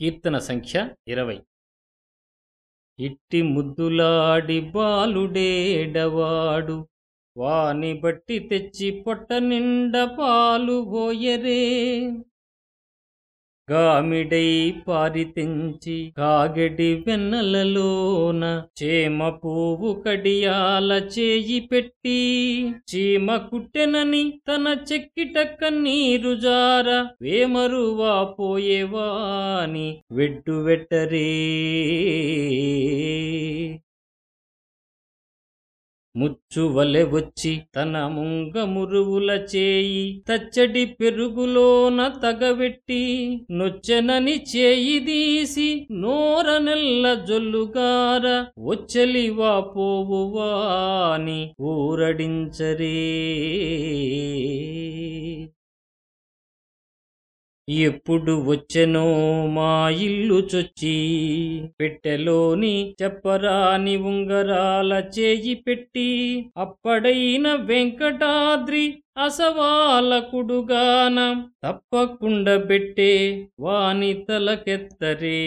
కీర్తన సంఖ్య ఇరవై. ఇట్టి ముద్దులాడి బాలుడేడవాడు వాని బట్టి తెచ్చి పొట్ట నిండ పాలు పోయరే. గామిడై పారితించి కాగడి వెన్నలలోన చేమ పువ్వు కడియాల చేయి పెట్టి చీమ కుట్టెనని తన చెక్కిటక్క నీరు జార వేమరువా పోయేవాని వెడ్డు వెట్టరే ముచ్చువలె వచ్చి తన ముంగ మురువుల చేయి తచ్చడి పెరుగులోన తగబెట్టి నొచ్చెనని చేయి దీసి నోర నెల్ల జొల్లుగార వచ్చలివా పోవువాని ఊరడించరే. ఎప్పుడు వచ్చెనో మా ఇల్లు చొచ్చి పెట్టెలోని చెప్పరాని ఉంగరాల చేయి పెట్టి అప్పడైన వెంకటాద్రి అసవాలకుడుగాన తప్పకుండా పెట్టే వాని తలకెత్తరే.